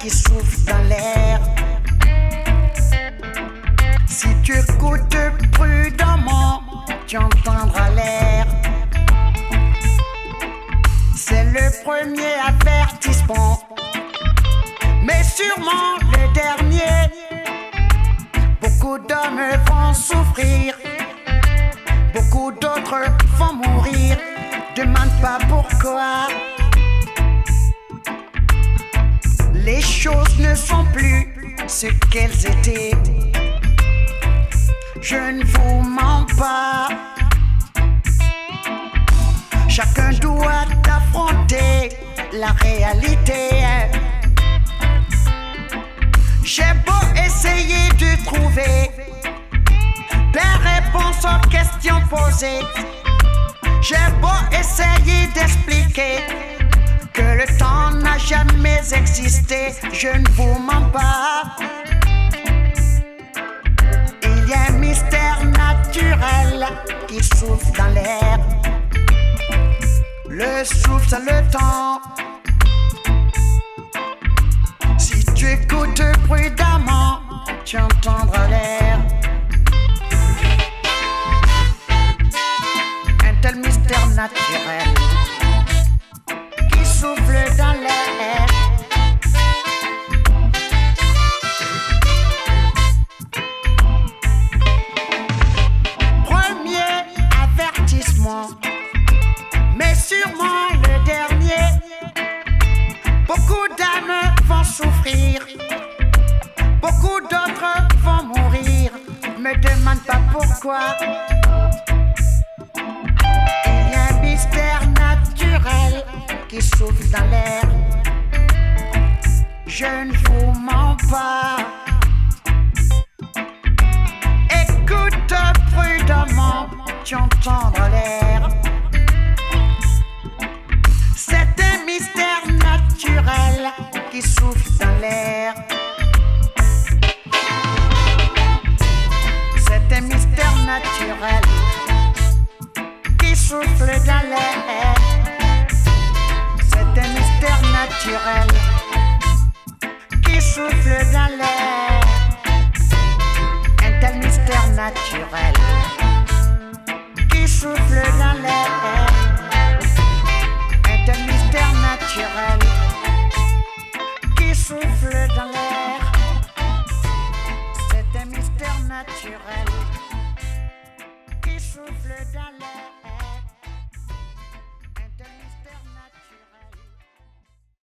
qui souffle dans l'air. Si tu écoutes prudemment, tu entendras l'air. C'est le premier avertissement, mais sûrement le dernier. Beaucoup d'hommes vont souffrir, beaucoup d'autres vont mourir. Demande pas pourquoi. Choses ne sont plus ce qu'elles étaient. Je ne vous mens pas. Chacun doit affronter la réalité. J'ai beau essayer de trouver des réponses aux questions posées. J'ai beau essayer d'expliquer jamais existé, je ne vous mens pas. Il y a un mystère naturel qui souffle dans l'air. Le souffle, c'est le temps. Si tu écoutes prudemment, tu entendras l'air. Un tel mystère naturel pourquoi. Il y a un mystère naturel qui souffle dans l'air. Je ne vous mens pas. Écoute prudemment, tu entendras l'air. Qui souffle dans l'air. C'est un mystère naturel qui souffle dans l'air. Un tel mystère naturel qui souffle dans l'air. Un tel mystère naturel qui souffle dans l'air. C'est un mystère naturel qui souffle dans l'air.